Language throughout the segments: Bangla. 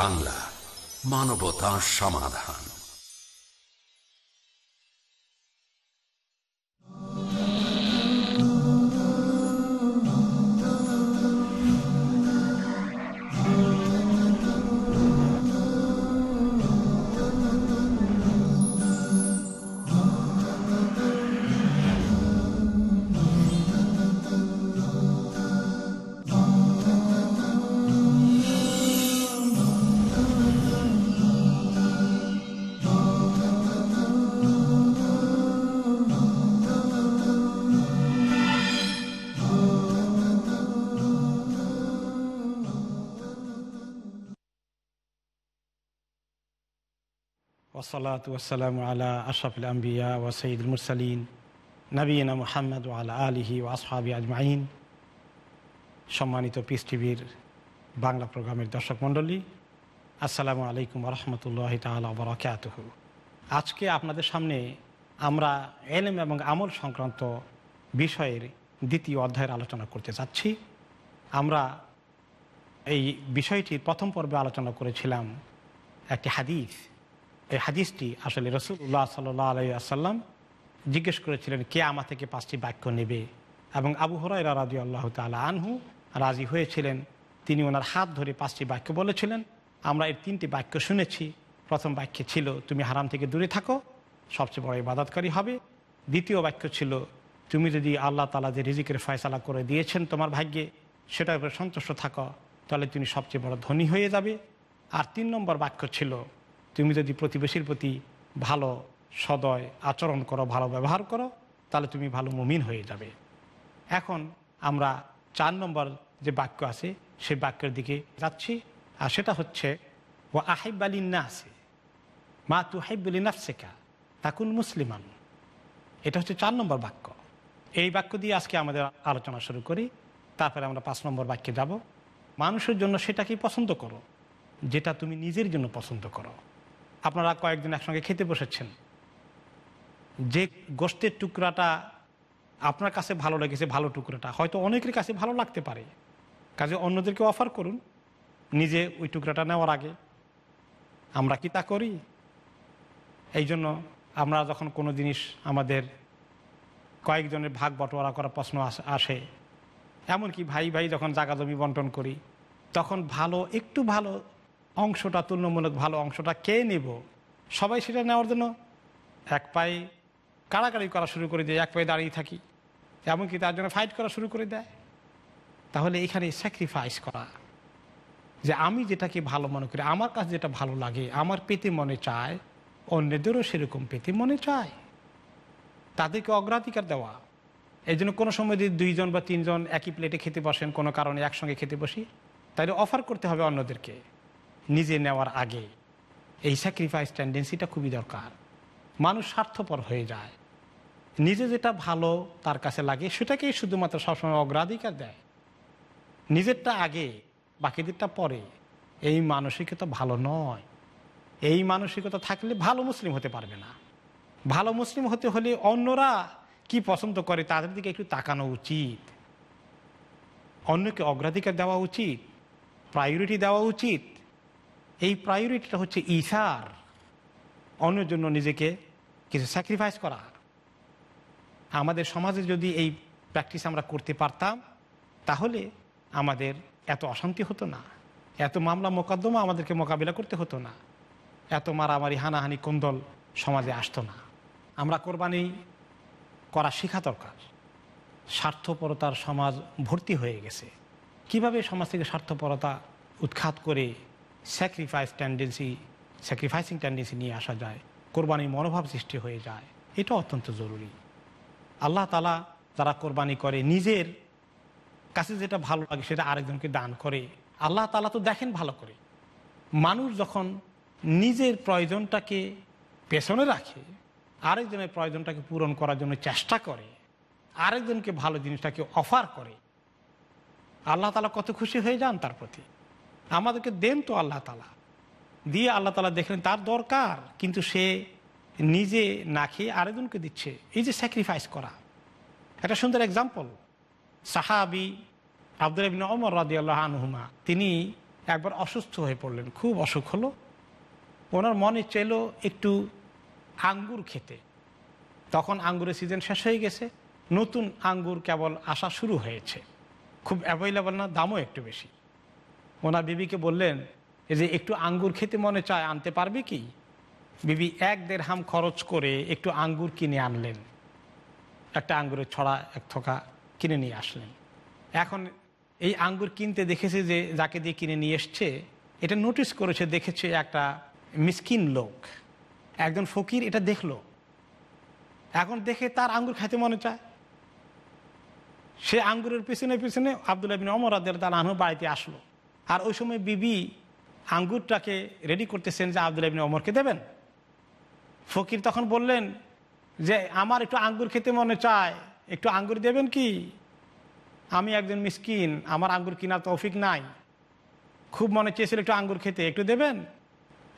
বাংলা মানবতা সমাধান। আলা আম্বিয়া ও সঈদুল মুরসালিন নবীনা মোহাম্মদ আলা আলিহি ও আসহাবি আজমাইন সম্মানিত পিস টিভির বাংলা প্রোগ্রামের দর্শক মণ্ডলী, আসসালামু আলাইকুম রহমতুল্লাহ তালা আজকে আপনাদের সামনে আমরা এলএম এবং আমল সংক্রান্ত বিষয়ের দ্বিতীয় অধ্যায়ের আলোচনা করতে চাচ্ছি আমরা এই বিষয়টির প্রথম পর্বে আলোচনা করেছিলাম একটি হাদিস এই হাদিসটি আসলে রসুল্লাহ সাল্লাহ আলাইসাল্লাম জিজ্ঞেস করেছিলেন, কে আমা থেকে পাঁচটি বাক্য নেবে? এবং আবু হরাই রাজি আল্লাহ তালা আনহু রাজি হয়েছিলেন। তিনি ওনার হাত ধরে পাঁচটি বাক্য বলেছিলেন, আমরা এর তিনটি বাক্য শুনেছি। প্রথম বাক্যে ছিল, তুমি হারাম থেকে দূরে থাকো, সবচেয়ে বড় ইবাদতকারী হবে। দ্বিতীয় বাক্য ছিল, তুমি যদি আল্লাহ তালা যে রিজিকের ফয়সালা করে দিয়েছেন তোমার ভাগ্যে, সেটার উপরে সন্তুষ্ট থাকো, তাহলে তুমি সবচেয়ে বড় ধনী হয়ে যাবে। আর তিন নম্বর বাক্য ছিল তুমি যদি প্রতিবেশীর প্রতি ভালো, সদয় আচরণ করো, ভালো ব্যবহার করো, তাহলে তুমি ভালো মুমিন হয়ে যাবে। এখন আমরা চার নম্বর যে বাক্য আছে সেই বাক্যের দিকে যাচ্ছি, আর সেটা হচ্ছে ও আহিবালিন না আছে মা তু হাইবুলি নাফসেকা তাকুন মুসলিমান। এটা হচ্ছে চার নম্বর বাক্য। এই বাক্য দিয়ে আজকে আমাদের আলোচনা শুরু করি। তারপরে আমরা পাঁচ নম্বর বাক্যে যাব। মানুষের জন্য সেটাকেই পছন্দ করো? যেটা তুমি নিজের জন্য পছন্দ করো। আপনারা কয়েকদিন একসঙ্গে খেতে বসেছেন। যে গোষ্ঠের টুকরাটা আপনার কাছে ভালো লেগেছে, ভালো টুকরাটা, হয়তো অনেকের কাছে ভালো লাগতে পারে। কাজে অন্যদেরকে অফার করুন, নিজে ওই টুকরাটা নেওয়ার আগে। আমরা কি তা করি? এই জন্য আমরা যখন কোনো জিনিস আমাদের কয়েকজনের ভাগ বটোয়ারা করার প্রশ্ন আসে, এমনকি ভাই ভাই যখন জাগা জমি বন্টন করি, তখন ভালো, একটু ভালো অংশটা, তুলনামূলক ভালো অংশটা কে নেব? সবাই সেটা নেওয়ার জন্য এক পায়ে কাড়াকাড়ি করা শুরু করে দেয়, এক পায়ে দাঁড়িয়ে থাকি। এমনকি তার জন্য ফাইট করা শুরু করে দেয়। তাহলে এখানে স্যাক্রিফাইস করা, যে আমি যেটাকে ভালো মনে করি, আমার কাছে যেটা ভালো লাগে, আমার পেতে মনে চায়, অন্যদেরও সেরকম পেতে মনে চায়। তাদেরকে অগ্রাধিকার দেওয়া। এই জন্য কোনো সময় যদি দুইজন বা তিনজন একই প্লেটে খেতে বসেন, কোনো কারণে একসঙ্গে খেতে বসি, তাহলে অফার করতে হবে অন্যদেরকে। নিজে নেওয়ার আগে এই স্যাক্রিফাইস টেন্ডেন্সিটা খুবই দরকার। মানুষ স্বার্থপর হয়ে যায়। নিজে যেটা ভালো তার কাছে লাগে, সেটাকেই শুধুমাত্র সবসময় অগ্রাধিকার দেয়। নিজেরটা আগে, বাকিদেরটা পরে। এই মানসিকতা ভালো নয়। এই মানসিকতা থাকলে ভালো মুসলিম হতে পারবে না। ভালো মুসলিম হতে হলে অন্যরা কি পছন্দ করে তাদের দিকে একটু তাকানো উচিত। অন্যকে অগ্রাধিকার দেওয়া উচিত প্রায়োরিটি দেওয়া উচিত। এই প্রায়োরিটিটা হচ্ছে ইসার, অন্যের জন্য নিজেকে কিছু স্যাক্রিফাইস করা। আমাদের সমাজে যদি এই প্র্যাকটিস আমরা করতে পারতাম, তাহলে আমাদের এত অশান্তি হতো না। এত মামলা মোকদ্দমা আমাদেরকে মোকাবিলা করতে হতো না। এত মারামারি, হানাহানি, কোন্দল সমাজে আসতো না। আমরা কোরবানি করা শেখা দরকার। স্বার্থপরতার সমাজ ভর্তি হয়ে গেছে। কীভাবে সমাজ থেকে স্বার্থপরতা উৎখাত করে স্যাক্রিফাইস টেন্ডেন্সি স্যাক্রিফাইসিং টেন্ডেন্সি নিয়ে আসা যায়, কোরবানির মনোভাব সৃষ্টি হয়ে যায়। এটা অত্যন্ত জরুরি। আল্লাহ তালা যারা কোরবানি করে, নিজের কাছে যেটা ভালো লাগে সেটা আরেকজনকে দান করে। আল্লাহ তালা তো দেখেন ভালো করে। মানুষ যখন নিজের প্রয়োজনটাকে পেছনে রাখে, আরেকজনের প্রয়োজনটাকে পূরণ করার জন্য চেষ্টা করে, আরেকজনকে ভালো জিনিসটাকে অফার করে, আল্লাহ তালা কত খুশি হয়ে যান তার প্রতি। আমাদেরকে দেন তো আল্লাহ তালা। দিয়ে আল্লাহ তালা দেখলেন তার দরকার, কিন্তু সে নিজে না খেয়ে আরেকজনকে দিচ্ছে। এই যে স্যাক্রিফাইস করা। একটা সুন্দর এক্সাম্পল সাহাবি আব্দুল ইবিন অমর রাদি আল্লাহ আনহুমা, তিনি একবার অসুস্থ হয়ে পড়লেন। খুব অসুখ হলো। ওনার মনে চাইলো একটু আঙ্গুর খেতে। তখন আঙ্গুরের সিজন শেষ হয়ে গেছে। নতুন আঙ্গুর কেবল আসা শুরু হয়েছে। খুব অ্যাভেলেবল না, দামও একটু বেশি। ওনার বিবিকে বললেন, এই যে একটু আঙ্গুর খেতে মনে চায়, আনতে পারবে কি? বিবি এক দেড় হাম খরচ করে একটু আঙ্গুর কিনে আনলেন। একটা আঙ্গুরের ছড়া, এক থোকা কিনে নিয়ে আসলেন। এখন এই আঙ্গুর কিনতে দেখেছে যে, যাকে দিয়ে কিনে নিয়ে এসছে, এটা নোটিস করেছে, দেখেছে একটা মিসকিন লোক। একজন ফকির এটা দেখল। এখন দেখে তার আঙ্গুর খাইতে মনে চায়। সে আঙ্গুরের পিছনে পিছনে আবদুল্লাহ বিন অমর আদের তার আনহু বাড়িতে আসলো। আর ওই সময় বিবি আঙ্গুরটাকে রেডি করতেছেন যে আবদুল্লাহ বিন অমরকে দেবেন। ফকির তখন বললেন যে, আমার একটু আঙ্গুর খেতে মনে চায়, একটু আঙ্গুর দেবেন কি? আমি একজন মিসকিন, আমার আঙ্গুর কেনার তৌফিক নাই। খুব মনে চেয়েছিল একটু আঙ্গুর খেতে, একটু দেবেন?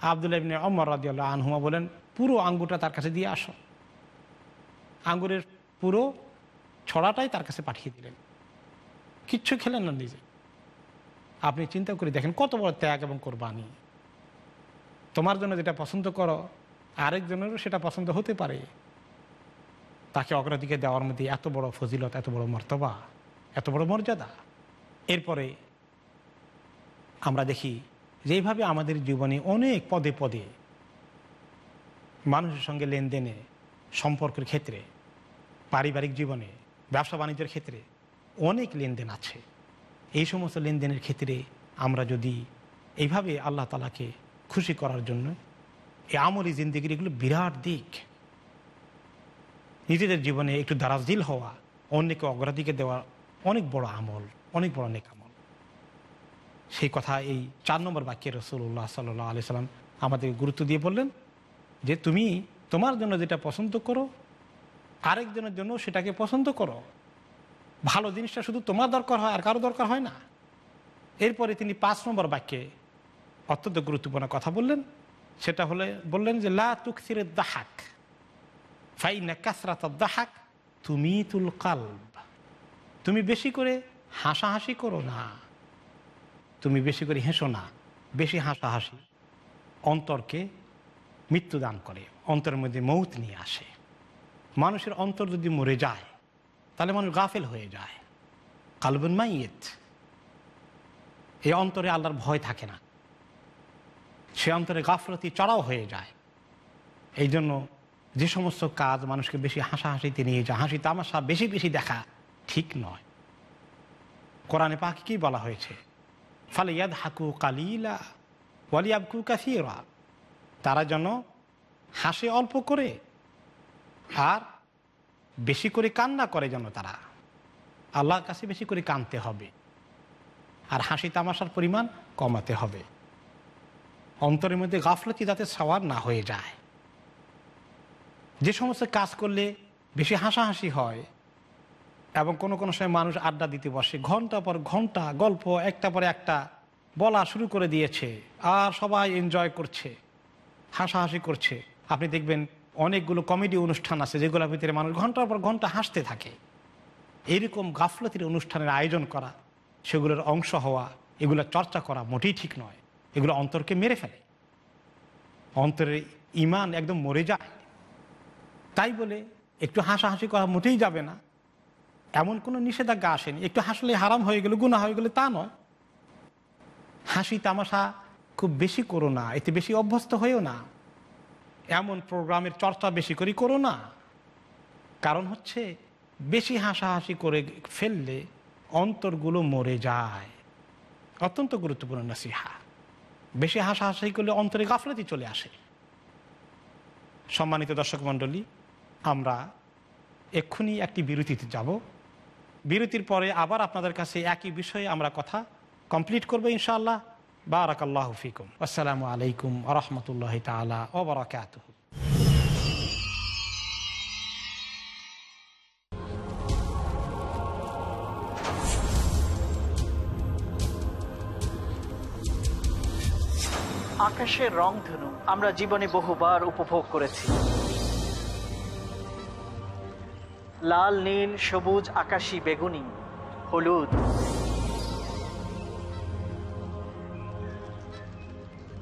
আবদুল্লাহ ইবনে অমর রাদিয়াল্লাহ আনহুমা বলেন, পুরো আঙ্গুরটা তার কাছে দিয়ে আসো। আঙ্গুরের পুরো ছড়াটাই তার কাছে পাঠিয়ে দিলেন। কিচ্ছু খেলেন না নিজে। আপনি চিন্তা করে দেখেন কত বড় ত্যাগ এবং কোরবানি। তোমার জন্য যেটা পছন্দ করো, আরেকজনেরও সেটা পছন্দ হতে পারে। তাকে অগ্রাধিকার দেওয়ার মধ্যে এত বড় ফজিলত, এত বড় মর্তবা, এত বড় মর্যাদা। এরপরে আমরা দেখি যেভাবে আমাদের জীবনে অনেক পদে পদে মানুষের সঙ্গে লেনদেনে, সম্পর্কের ক্ষেত্রে, পারিবারিক জীবনে ব্যবসা বাণিজ্যের ক্ষেত্রে অনেক লেনদেন আছে। এই সমস্ত লেনদেনের ক্ষেত্রে আমরা যদি এইভাবে আল্লাহ তালাকে খুশি করার জন্য এই আমলি জিন্দিগির এগুলো বিরাট দিক। নিজেদের জীবনে একটু দারাজদিল হওয়া, অন্যকে অগ্রাধিকার দেওয়া অনেক বড় আমল, অনেক বড় অনেক আমল। সেই কথা এই চার নম্বর বাক্যে রসুল্লাহ সাল্লাহ আলি সাল্লাম আমাদের গুরুত্ব দিয়ে বললেন যে, তুমি তোমার জন্য যেটা পছন্দ করো, আরেকজনের জন্য সেটাকে পছন্দ করো। ভালো জিনিসটা শুধু তোমার দরকার হয় আর কারও দরকার হয় না। এরপরে তিনি পাঁচ নম্বর বাক্যে অত্যন্ত গুরুত্বপূর্ণ কথা বললেন। সেটা হলে বললেন যে, লা তুকসিরের দাহাক, ফাইনা কাসরাত দাহাক তুমি তুল কালব। তুমি বেশি করে হাসাহাসি করো না। তুমি বেশি করে হেসো না। বেশি হাসাহাসি অন্তরকে মৃত্যু দান করে। অন্তরের মধ্যে মৌত নিয়ে আসে। মানুষের অন্তর যদি মরে যায় তাহলে মানুষ গাফেল হয়ে যায়। কালবন মাইয়েত। এই অন্তরে আল্লাহর ভয় থাকে না। সে অন্তরে গাফলতি, চড়াও হয়ে যায়। এই জন্য যে সমস্ত কাজ মানুষকে বেশি হাসাহাসিতে নিয়ে যায়, হাসি তামাশা বেশি বেশি দেখা ঠিক নয়। কোরআনে পাক কি বলা হয়েছে? ফলে ইয়াদ হাকু কালিলা ওয়ালিয়াবকু কাসিরা। তারা যেন হাসে অল্প করে, আর বেশি করে কান্না করে যেন তারা। আল্লাহর কাছে বেশি করে কানতে হবে। আর হাসি তামাশার পরিমাণ কমাতে হবে। অন্তরের মধ্যে গাফলতি যাতে সওয়ার না হয়ে যায়। যে সমস্ত কাজ করলে বেশি হাসাহাসি হয় এবং কোনো কোনো সময় মানুষ আড্ডা দিতে বসে, ঘণ্টা পর ঘণ্টা, গল্প, একটা পর একটা বলা শুরু করে দিয়েছে। আর সবাই এনজয় করছে, হাসাহাসি করছে। আপনি দেখবেন অনেকগুলো কমেডি অনুষ্ঠান আছে যেগুলোর ভিতরে মানুষ ঘণ্টার পর ঘণ্টা হাসতে থাকে। এরকম গাফলতির অনুষ্ঠানের আয়োজন করা, সেগুলোর অংশ হওয়া এগুলো চর্চা করা মোটেই ঠিক নয়। এগুলো অন্তরকে মেরে ফেলে। অন্তরের ইমান একদম মরে যায়। তাই বলে একটু হাসাহাসি করা মোটেই যাবে না। এমন কোনো নিষেধাজ্ঞা আসেনি। একটু হাসলে হারাম হয়ে গেলে গুণা হয়ে গেলে তা নয়। হাসি তামাশা খুব বেশি করো না। এতে বেশি অভ্যস্ত হয়েও না। এমন প্রোগ্রামের চর্চা বেশি করে, করো না। কারণ হচ্ছে, বেশি হাসাহাসি করে ফেললে অন্তরগুলো মরে যায়। অত্যন্ত গুরুত্বপূর্ণ নাসিহা। বেশি হাসাহাসি করলে অন্তরে গাফলাতি চলে আসে। সম্মানিত দর্শক মণ্ডলী, আমরা এক্ষুনি একটি বিরতিতে যাব। বিরতির পরে আবার আপনাদের কাছে একই বিষয়ে আমরা কথা কমপ্লিট করব ইনশাআল্লাহ। বারাকাল্লাহ ফিকুম। আসসালামু আলাইকুম আরহামতুল্লাহ তালা ওবরাকাত আকাশের রং ধনু, আমরা জীবনে বহুবার উপভোগ করেছি। লাল, নীল, সবুজ, আকাশি, বেগুনি, হলুদ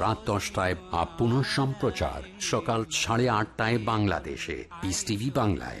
রাত দশটায় আপন পুনঃ সম্প্রচার সকাল সাড়ে আটটায় বাংলাদেশে। পিস টিভি বাংলায়।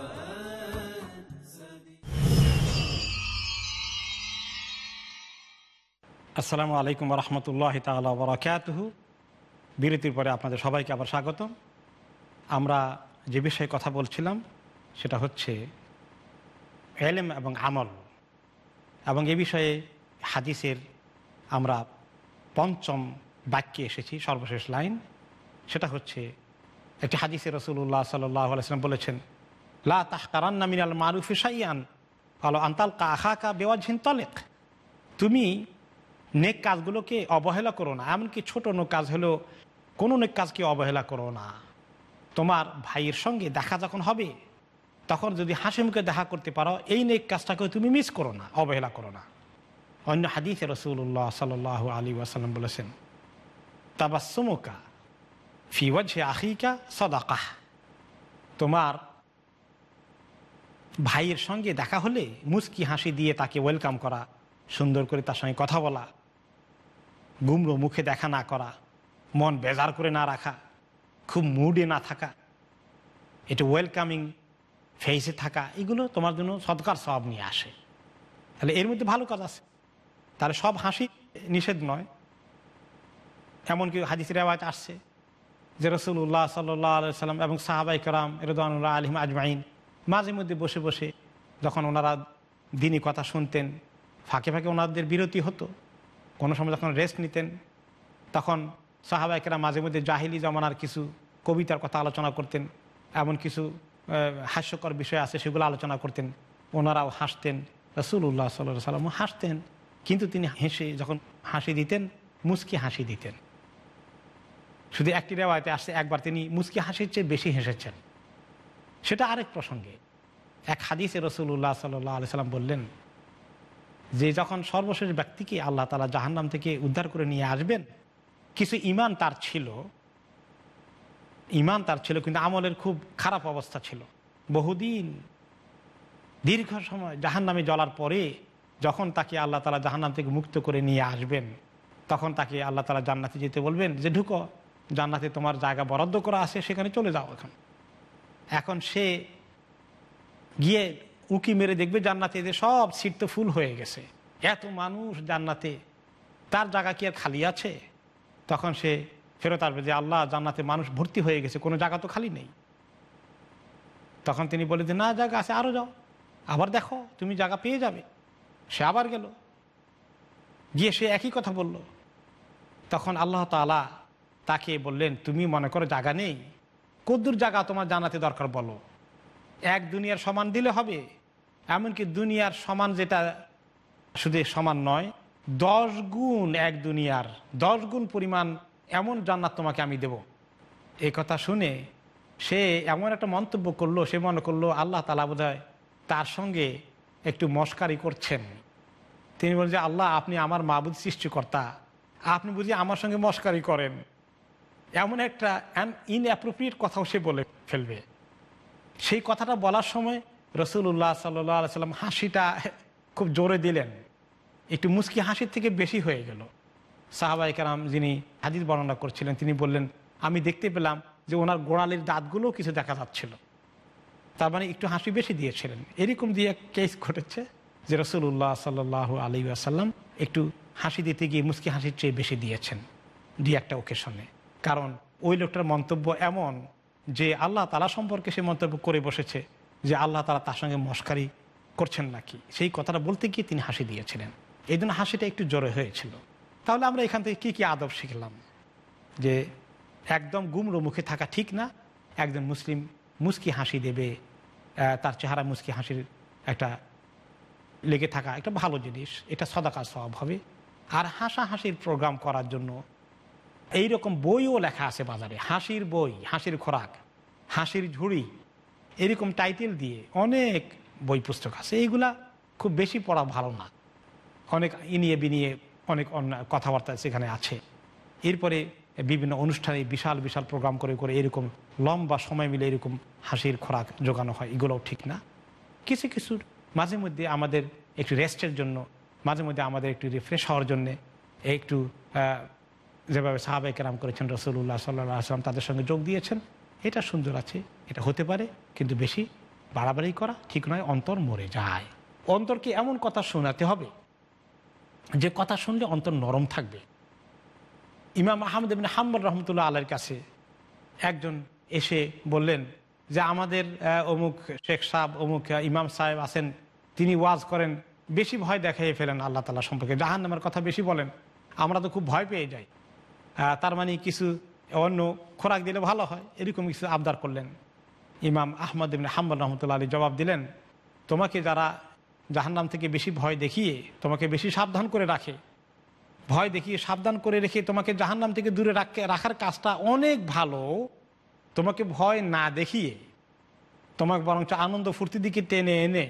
আসসালামু আলাইকুম রহমতুল্লাহ তালা বরাকাতহু বিরতির পরে আপনাদের সবাইকে আবার স্বাগতম। আমরা যে বিষয়ে কথা বলছিলাম, সেটা হচ্ছে এলেম এবং আমল। এবং এ বিষয়ে হাদিসের আমরা পঞ্চম বাক্যে এসেছি, সর্বশেষ লাইন। সেটা হচ্ছে, একটি হাদিসে রসুল্লাহ সাল্লাম বলেছেন, লা তাহকারান্না মিনাল মারুফি সাইয়ান আলো আন্তাল কা কা বেওয়াজহিন তলেক। তুমি নেক কাজগুলোকে অবহেলা করো না, এমনকি ছোট নো কাজ হলেও কোনো নেক কাজকে অবহেলা করো না। তোমার ভাইয়ের সঙ্গে দেখা যখন হবে, তখন যদি হাসি মুখে দেখা করতে পারো, এই নেক কাজটাকে তুমি মিস করো না, অবহেলা করো না। অন্য হাদিসে রসুল্লাহ সাল আলী ওয়াসাল্লাম বলেছেন তাবাসমুকা ফিওয়াজে আখিকা সদাকাহ তোমার ভাইয়ের সঙ্গে দেখা হলে মুস্কি হাসি দিয়ে তাকে ওয়েলকাম করা, সুন্দর করে তার সঙ্গে কথা বলা গুমড়ো মুখে দেখা না করা, মন বেজার করে না রাখা, খুব মুডে না থাকা এটা ওয়েলকামিং ফেসে থাকা, এগুলো তোমার জন্য সৎকার সব নিয়ে আসে। তাহলে এর মধ্যে ভালো কাজ আছে। তাহলে সব হাসি নিষেধ নয়। এমনকি হাদিসের রেওয়াজ আসছে যে রসুল্লাহ সাল্লাহ সাল্লাম এবং সাহাবাই করাম রদানুল্লাহ আলিম আজমাইন মাঝে মধ্যে বসে বসে যখন ওনারা দিনই কথা শুনতেন, ফাঁকে ফাঁকে ওনাদের বিরতি হতো কোনো সময় যখন রেস্ট নিতেন, তখন সাহাবাইকেরা মাঝে মধ্যে জাহিলি জমানার কিছু কবিতার কথা আলোচনা করতেন, এমন কিছু হাস্যকর বিষয় আছে সেগুলো আলোচনা করতেন। ওনারাও হাসতেন রসুল্লাহ সাল্লাহ সাল্লাম হাসতেন। কিন্তু তিনি হেসে যখন হাসি দিতেন, মুস্কি হাসি দিতেন। শুধু একটি রেওয়ায়তে আসছে, একবার তিনি মুস্কি হাসির চেয়ে বেশি হেসেছেন। সেটা আরেক প্রসঙ্গে। এক হাদিসে রসুল্লাহ সাল্লাহ আলি সাল্লাম বললেন যে যখন সর্বশেষ ব্যক্তিকে আল্লাহ তালা জাহান্নাম থেকে উদ্ধার করে নিয়ে আসবেন, কিছু ইমান তার ছিল। ইমান তার ছিল, কিন্তু আমলের খুব খারাপ অবস্থা ছিল। বহুদিন, দীর্ঘ সময় জাহান নামে জ্বলার পরে যখন তাকে আল্লাহ তালা জাহান্নাম থেকে মুক্ত করে নিয়ে আসবেন, তখন তাকে আল্লাহ তালা জান্নাতে যেতে বলবেন যে, ঢুকো, জান্নাতে তোমার জায়গা বরাদ্দ করা আছে, সেখানে চলে যাও এখন। এখন সে গিয়ে উঁকি মেরে দেখবে জান্নাতে যে সব সিট তো ফুল হয়ে গেছে। এত মানুষ জান্নাতে, তার জায়গা কি আর খালি আছে? তখন সে ফেরত আসবে যে, আল্লাহ জান্নাতে মানুষ ভর্তি হয়ে গেছে, কোনো জায়গা তো খালি নেই। তখন তিনি বলে যে, না, জায়গা আছে আরও যাও। আবার দেখো, তুমি জায়গা পেয়ে যাবে। সে আবার গেল। গিয়ে সে একই কথা বলল। তখন আল্লাহ তালা তাকে বললেন, তুমি মনে করো জায়গা নেই? কদ্দুর জায়গা তোমার জানাতে দরকার বলো। এক দুনিয়ার সমান দিলে হবে এমনকি দুনিয়ার সমান যেটা শুধু সমান নয়, দশ গুণ এক দুনিয়ার, দশ গুণ পরিমাণ এমন জান্নাত তোমাকে আমি দেব। এই কথা শুনে সে এমন একটা মন্তব্য করল, সে মনে করল আল্লাহ তালা বোধ তার সঙ্গে একটু মস্কারি করছেন। তিনি বলেন যে আল্লাহ, আপনি আমার মাবুদ সৃষ্টিকর্তা, আপনি বুঝি আমার সঙ্গে মস্কারি করেন। এমন একটা ইনঅ্যাপ্রোপ্রিয়েট কথাও সে বলে ফেলবে। সেই কথাটা বলার সময় রসুল্লাহ সাল্লাহ সাল্লাম হাসিটা খুব জোরে দিলেন। একটু মুস্কি হাসির থেকে বেশি হয়ে গেল। সাহাবাই কালাম যিনি হাদিস বর্ণনা করছিলেন, তিনি বললেন, আমি দেখতে পেলাম যে ওনার গোড়ালির দাঁতগুলোও কিছু দেখা যাচ্ছিল। তার মানে একটু হাসি বেশি দিয়েছিলেন। এরকম দিয়ে কেস ঘটেছে যে রসুল্লাহ সাল্লাহ আলী আসাল্লাম একটু হাসি দিতে গিয়ে মুস্কি হাসির চেয়ে বেশি দিয়েছেন দুই একটা ওকেশনে কারণ ওই লোকটার মন্তব্য এমন যে আল্লাহ তালা সম্পর্কে সে মন্তব্য করে বসেছে। যে আল্লাহ তালা তার সঙ্গে মস্কারি করছেন নাকি? সেই কথাটা বলতে গিয়ে তিনি হাসি দিয়েছিলেন। এই জন্য হাসিটা একটু জোরে হয়েছিল। তাহলে আমরা এখান থেকে কী কী আদব শিখলাম? যে একদম গুমরো মুখে থাকা ঠিক না, একজন মুসলিম মুস্কি হাসি দেবে তার চেহারা মুস্কি হাসির একটা লেগে থাকা একটা ভালো জিনিস, এটা সদাকার স্বভাব হবে। আর হাসা হাসির প্রোগ্রাম করার জন্য এই রকম বইও লেখা আছে বাজারে। হাসির বই, হাসির খোরাক, হাসির ঝুড়ি এরকম টাইটেল দিয়ে অনেক বই পুস্তক আছে। এইগুলা খুব বেশি পড়া ভালো না। অনেক ইনিয়ে বিনিয়ে অনেক কথাবার্তা সেখানে আছে। এরপরে বিভিন্ন অনুষ্ঠানে বিশাল বিশাল প্রোগ্রাম করে করে এরকম লম্বা সময় মিলে এরকম হাসির খোরাক জোগানো হয়। এগুলোও ঠিক না। কিছু কিছুর মাঝে মধ্যে আমাদের একটু রেস্টের জন্য, মাঝে মধ্যে আমাদের একটু রিফ্রেশ হওয়ার জন্যে একটু যেভাবে সাহাবাই কেরাম করেছেন রসুল্লাহ সাল্লাহ আসলাম তাদের সঙ্গে যোগ দিয়েছেন। এটা সুন্দর আছে, এটা হতে পারে, কিন্তু বেশি বাড়াবাড়ি করা ঠিক নয়, অন্তর মরে যায়। অন্তরকে এমন কথা শোনাতে হবে, যে কথা শুনলে অন্তর নরম থাকবে। ইমাম আহমদ ইবিন হাম্বল রহমতুল্লাহ আল্লাহর কাছে একজন এসে বললেন যে, আমাদের অমুক শেখ সাহেব, অমুক ইমাম সাহেব আছেন, তিনি ওয়াজ করেন, বেশি ভয় দেখাই ফেলেন আল্লাহ তালা সম্পর্কে। জাহান নামের কথা বেশি বলেন, আমরা তো খুব ভয় পেয়ে যাই। তার মানে কিছু অন্য খোরাক দিলে ভালো হয়। এরকম কিছু আবদার করলেন। ইমাম আহমদ ইবিন হাম্বল রহমতুল্লাহ আলী জবাব দিলেন, তোমাকে যারা জাহান্নাম থেকে বেশি ভয় দেখিয়ে তোমাকে বেশি সাবধান করে রাখে, ভয় দেখিয়ে সাবধান করে রেখে তোমাকে জাহান্নাম থেকে দূরে রাখে, রাখার কাজটা অনেক ভালো। তোমাকে ভয় না দেখিয়ে তোমাকে বরঞ্চ আনন্দ ফুর্তির দিকে টেনে এনে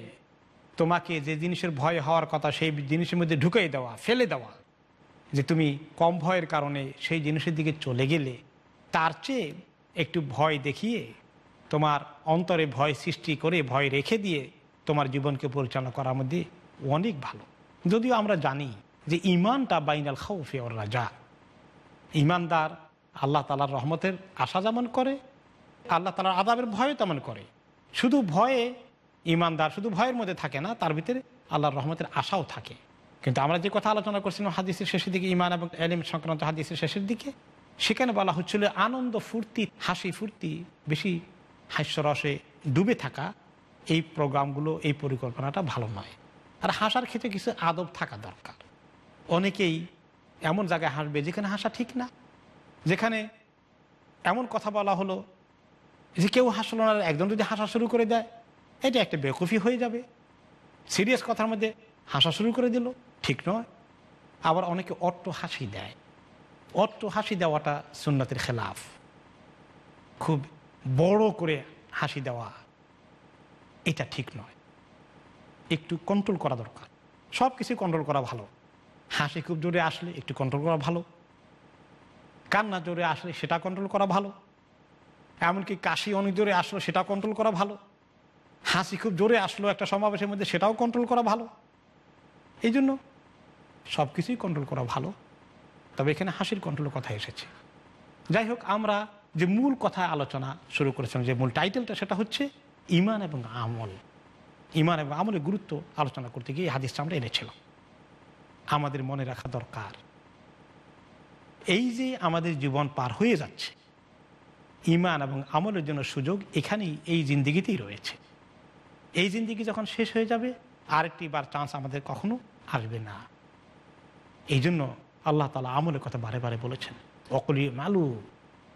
তোমাকে যে জিনিসের ভয় হওয়ার কথা সেই জিনিসের মধ্যে ঢুকিয়ে দেওয়া, ফেলে দেওয়া। যে তুমি কম ভয়ের কারণে সেই জিনিসের দিকে চলে গেলে তার চেয়ে একটু ভয় দেখিয়ে, তোমার অন্তরে ভয় সৃষ্টি করে, ভয় রেখে দিয়ে তোমার জীবনকে পরিচালনা করার মধ্যে অনেক ভালো। যদিও আমরা জানি যে ইমানটা বাইনাল খাউফে ওর রাজা। ইমানদার আল্লাহ তালার রহমতের আশা যেমন করে, আল্লাহ তালার আদাবের ভয়ও তেমন করে। শুধু ভয়ে ইমানদার শুধু ভয়ের মধ্যে থাকে না, তার ভিতরে আল্লাহর রহমতের আশাও থাকে। কিন্তু আমরা যে কথা আলোচনা করছিলাম হাদিসের শেষের দিকে ইমান এবং এলিম সংক্রান্ত হাদিসের শেষের দিকে সেখানে বলা হচ্ছিল আনন্দ ফুর্তি, হাসি ফুর্তি, বেশি হাস্যরসে ডুবে থাকা এই প্রোগ্রামগুলো, এই পরিকল্পনাটা ভালো নয়। আর হাসার ক্ষেত্রে কিছু আদব থাকা দরকার। অনেকেই এমন জায়গায় হাসবে যেখানে হাসা ঠিক না, যেখানে এমন কথা বলা হলো যে কেউ হাসলো না, একজন যদি হাসা শুরু করে দেয়, এটা একটা বেকুফি হয়ে যাবে। সিরিয়াস কথার মধ্যে হাসা শুরু করে দিল, ঠিক নয়। আবার অনেকে অট্ট হাসি দেয়। অট্ট হাসি দেওয়াটা সুন্নতের খেলাফ। খুব বড় করে হাসি দেওয়া, এটা ঠিক নয়। একটু কন্ট্রোল করা দরকার। সব কিছু কন্ট্রোল করা ভালো। হাসি খুব জোরে আসলে একটু কন্ট্রোল করা ভালো। কান্না জোরে আসলে সেটা কন্ট্রোল করা ভালো। এমনকি কাশি অনেক জোরে আসলো সেটা কন্ট্রোল করা ভালো। হাসি খুব জোরে আসলো একটা সমাবেশের মধ্যে সেটাও কন্ট্রোল করা ভালো। এই জন্য সব কিছুই কন্ট্রোল করা ভালো। তবে এখানে হাসির কন্ট্রোলের কথা এসেছে। যাই হোক, আমরা যে মূল কথা আলোচনা শুরু করেছিলাম, যে মূল টাইটেলটা, সেটা হচ্ছে ইমান এবং আমল। ইমান এবং আমলের গুরুত্ব আলোচনা করতে গিয়ে হাদিসটা আমরা এনেছিলাম। আমাদের মনে রাখা দরকার, এই যে আমাদের জীবন পার হয়ে যাচ্ছে ইমান এবং আমলের জন্য সুযোগ এখানেই, এই জিন্দিগিতেই রয়েছে। এই জিন্দিগি যখন শেষ হয়ে যাবে, আরেকটি বার চান্স আমাদের কখনো আসবে না। এই জন্য আল্লাহ তালা আমলের কথা বারে বারে বলেছেন। অকলি মালু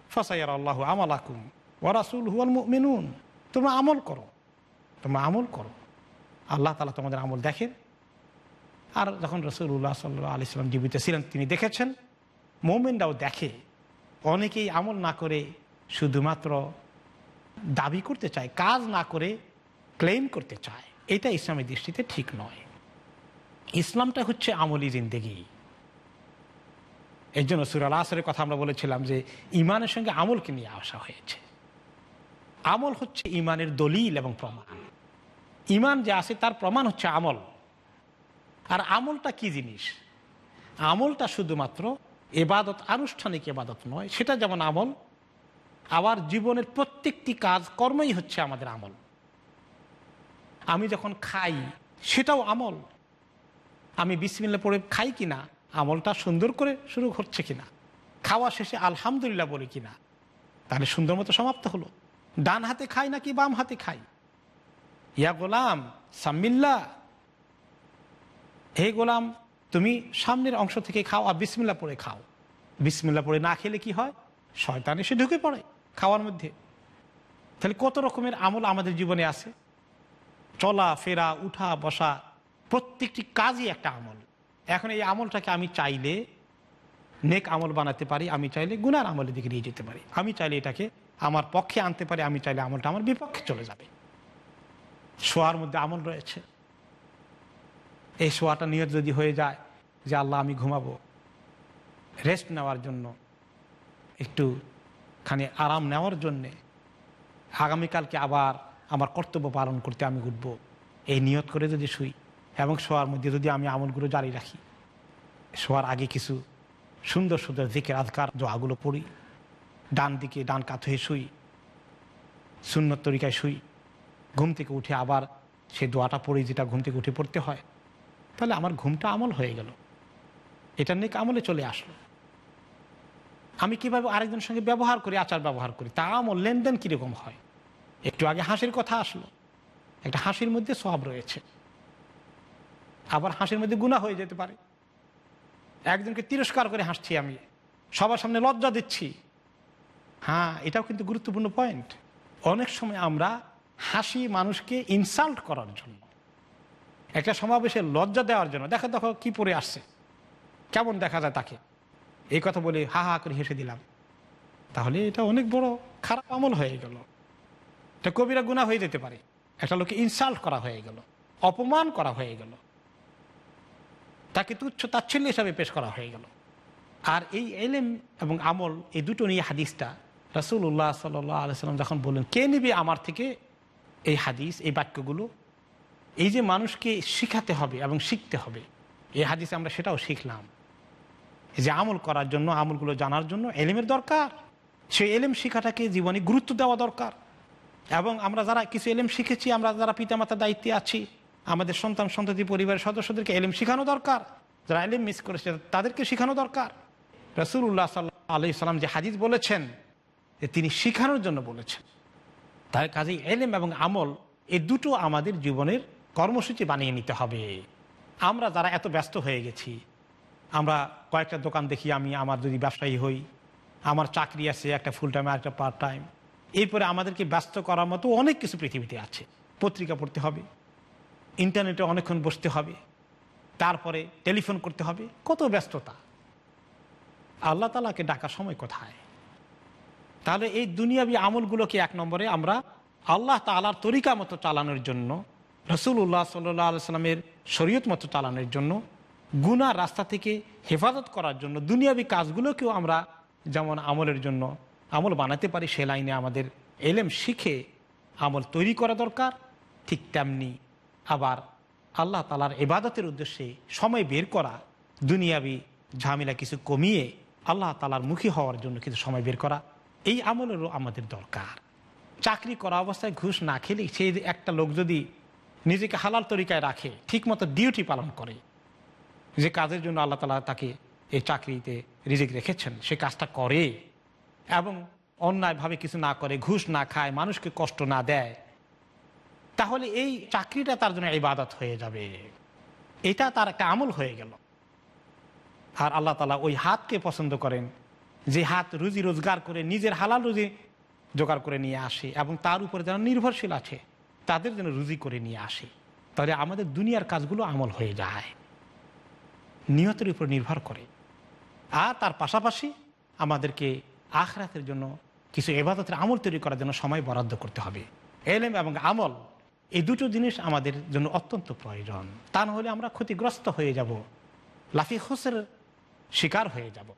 ফসাইয়ার আল্লাহ আমালাকুম ওরাসুল হুয়াল মিনুন তোমরা আমল করো। তোমরা আমল করো। আল্লাহ তালা তোমাদের আমল দেখেন। আর যখন রসুল্লাহ সাল্লাহ আলি সাল্লাম জীবিত ছিলেন, তিনি দেখেছেন। মোমেনরাও দেখে। অনেকেই আমল না করে শুধুমাত্র দাবি করতে চায়, কাজ না করে ক্লেম করতে চায়। এটা ইসলামের দৃষ্টিতে ঠিক নয়। ইসলামটা হচ্ছে আমলি জিন্দেগি। এর জন্য সুরাল আসরের কথা আমরা বলেছিলাম যে ইমানের সঙ্গে আমলকে নিয়ে আসা হয়েছে। আমল হচ্ছে ইমানের দলিল এবং প্রমাণ। ইমান যে আছে তার প্রমাণ হচ্ছে আমল। আর আমলটা কি জিনিস? আমলটা শুধুমাত্র এবাদত, আনুষ্ঠানিক এবাদত নয়, সেটা যেমন আমল আবার জীবনের প্রত্যেকটি কাজ কর্মই হচ্ছে আমাদের আমল। আমি যখন খাই, সেটাও আমল। আমি বিসমিল্লা পড়ে খাই কিনা? আমলটা সুন্দর করে শুরু হচ্ছে কিনা? খাওয়া শেষে আলহামদুলিল্লাহ বলি কিনা? তাহলে সুন্দর মতো সমাপ্ত হলো। ডান হাতে খাই নাকি বাম হাতে খাই? ইয়া গোলাম, সাম্মিল্লা। হে গোলাম, তুমি সামনের অংশ থেকে খাও আর বিসমিল্লা পড়ে খাও। বিসমিল্লা পড়ে না খেলে কি হয়? শয়তান এসে ঢুকে পড়ে খাওয়ার মধ্যে। তাহলে কত রকমের আমল আমাদের জীবনে আছে? চলা, ফেরা, উঠা, বসা, প্রত্যেকটি কাজই একটা আমল। এখন এই আমলটাকে আমি চাইলে নেক আমল বানাতে পারি, আমি চাইলে গুনার আমলের দিকে নিয়ে যেতে পারি। আমি চাইলে এটাকে আমার পক্ষে আনতে পারি, আমি চাইলে আমলটা আমার বিপক্ষে চলে যাবে। শোয়ার মধ্যে আমল রয়েছে। এই শোয়াটা নিয়ত যদি হয়ে যায় যে আল্লাহ আমি ঘুমাবো রেস্ট নেওয়ার জন্য, একটু খানি আরাম নেওয়ার জন্যে, আগামীকালকে আবার আমার কর্তব্য পালন করতে আমি উঠবো, এই নিয়ত করে যদি শুই এবং শোয়ার মধ্যে যদি আমি আমলগুলো জারি রাখি, শোয়ার আগে কিছু সুন্দর সুন্দর দিকে আধকার দোয়াগুলো পড়ি, ডান দিকে ডান কাত হয়ে শুই, সুন্নত তরিকায় শুই, ঘুম থেকে উঠে আবার সে দোয়াটা পড়ি যেটা ঘুম থেকে উঠে পড়তে হয়, তাহলে আমার ঘুমটা আমল হয়ে গেল। এটা নিয়ে আমলে চলে আসলো। আমি কীভাবে আরেকজনের সঙ্গে ব্যবহার করি, আচার ব্যবহার করি, তা আমল, লেনদেন কীরকম হয়? একটু আগে হাসির কথা আসলো। একটা হাসির মধ্যে সব রয়েছে। আবার হাসির মধ্যে গুণা হয়ে যেতে পারে। একজনকে তিরস্কার করে হাসছি আমি। সবার সামনে লজ্জা দিচ্ছি। হ্যাঁ এটাও কিন্তু গুরুত্বপূর্ণ পয়েন্ট অনেক সময় আমরা হাসি মানুষকে ইনসাল্ট করার জন্য, একটা সমাবেশে লজ্জা দেওয়ার জন্য, দেখা, দেখো কি পরে আসছে। কেমন দেখা যায় তাকে। এই কথা বলে হা হা করে হেসে দিলাম। তাহলে এটা অনেক বড় খারাপ আমল হয়ে গেল। এটা কবিরা গুণা হয়ে যেতে পারে। একটা লোকে ইনসাল্ট করা হয়ে গেল। অপমান করা হয়ে গেল। তাকে তুচ্ছ তাচ্ছিল্য হিসাবে পেশ করা হয়ে গেল। আর এই এলেম এবং আমল, এই দুটো নিয়ে হাদিসটা রসুল্লাহ সাল্লাম যখন বললেন, কে নেবে আমার থেকে এই হাদিস, এই বাক্যগুলো? এই যে মানুষকে শিখাতে হবে এবং শিখতে হবে এই হাদিসে আমরা সেটাও শিখলাম। যে আমল করার জন্য, আমলগুলো জানার জন্য এলেমের দরকার। সেই এলেম শিখাটাকে জীবনে গুরুত্ব দেওয়া দরকার। এবং আমরা যারা কিছু এলেম শিখেছি, আমরা যারা পিতামাতার দায়িত্বে আছি আমাদের সন্তান, সন্ততি, পরিবারের সদস্যদেরকে এলেম শেখানো দরকার। যারা এলেম মিস করেছে, তাদেরকে শেখানো দরকার। রসুল্লাহ সাল্লাহ আলি সাল্লাম যে হাদিস বলেছেন তিনি শিখানোর জন্য বলেছেন। তাই কাজেই এলেম এবং আমল, এই দুটো আমাদের জীবনের কর্মসূচি বানিয়ে নিতে হবে। আমরা যারা এত ব্যস্ত হয়ে গেছি, আমরা কয়েকটা দোকান দেখি, আমি, আমার যদি ব্যবসায়ী হই, আমার চাকরি আছে, একটা ফুল টাইম আর একটা পার্ট টাইম এরপরে আমাদেরকে ব্যস্ত করার মতো অনেক কিছু পৃথিবীতে আছে। পত্রিকা পড়তে হবে ইন্টারনেটে অনেকক্ষণ বসতে হবে, তারপরে টেলিফোন করতে হবে, কত ব্যস্ততা। আল্লাহ তালাকে ডাকার সময় কোথায়? তাহলে এই দুনিয়াবি আমলগুলোকে এক নম্বরে আমরা আল্লাহ তালার তরিকা মতো চালানোর জন্য রসুল্লাহ সাল্লাহ সাল্লামের শরীয়ত মতো চালানোর জন্য গুনা রাস্তা থেকে হেফাজত করার জন্য, দুনিয়াবি কাজগুলোকেও আমরা যেমন আমলের জন্য আমল বানাতে পারি, সে লাইনে আমাদের এলেম শিখে আমল তৈরি করা দরকার, ঠিক তেমনি আবার আল্লাহ তালার এবাদতের উদ্দেশ্যে সময় বের করা, দুনিয়াবি ঝামেলা কিছু কমিয়ে আল্লাহ তালার মুখী হওয়ার জন্য কিছু সময় বের করা, এই আমলেরও আমাদের দরকার। চাকরি করা অবস্থায় ঘুষ না খেলে সেই একটা লোক যদি নিজেকে হালাল তরিকায় রাখে, ঠিকমতো ডিউটি পালন করে, যে কাজের জন্য আল্লাহ তালা তাকে এই চাকরিতে রিজিক রেখেছেন, সে কাজটা করে এবং অন্যায়ভাবে কিছু না করে, ঘুষ না খায়, মানুষকে কষ্ট না দেয় তাহলে এই চাকরিটা তার জন্য ইবাদত হয়ে যাবে। এটা তার একটা আমল হয়ে গেল। আর আল্লাহ তালা ওই হাতকে পছন্দ করেন, যে হাত রুজি রোজগার করে, নিজের হালাল রুজি জোগাড় করে নিয়ে আসে এবং তার উপরে যারা নির্ভরশীল আছে, তাদের জন্য রুজি করে নিয়ে আসে। তাহলে আমাদের দুনিয়ার কাজগুলো আমল হয়ে যায়। নিহতের উপর নির্ভর করে। আর তার পাশাপাশি আমাদেরকে আখরাতের জন্য কিছু এবাদতের আমল তৈরি করার জন্য সময় বরাদ্দ করতে হবে। এলেম এবং আমল এই দুটো জিনিস আমাদের জন্য অত্যন্ত প্রয়োজন। তা না হলে আমরা ক্ষতিগ্রস্ত হয়ে যাব। লাফি হোসের শিকার হয়ে যাব।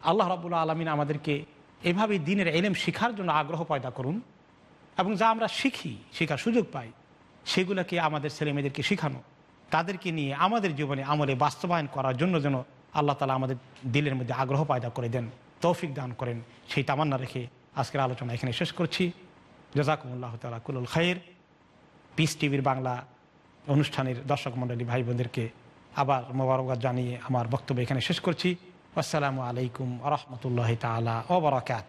আল্লাহ রাবুল্লাহ আলমিন আমাদেরকে এভাবে দিনের এলেম শিখার জন্য আগ্রহ পয়দা করুন এবং যা আমরা শিখি, শেখার সুযোগ পাই, সেগুলোকে আমাদের ছেলেমেয়েদেরকে শেখানো, তাদেরকে নিয়ে আমাদের জীবনে আমলে বাস্তবায়ন করার জন্য যেন আল্লাহ তালা আমাদের দিলের মধ্যে আগ্রহ পয়দা করে দেন, তৌফিক দান করেন। সেই তামান্না রেখে আজকের আলোচনা এখানে শেষ করছি। জাজাকুমুল্লাহ তালা কুলুল খায়ের পিস টিভির বাংলা অনুষ্ঠানের দর্শক মণ্ডলী ভাই বোনদেরকে আবার মোবারকবাদ জানিয়ে আমার বক্তব্য এখানে শেষ করছি। আসসালামু আলাইকুম রহমতুল্লাহ তালা ওবরাকাত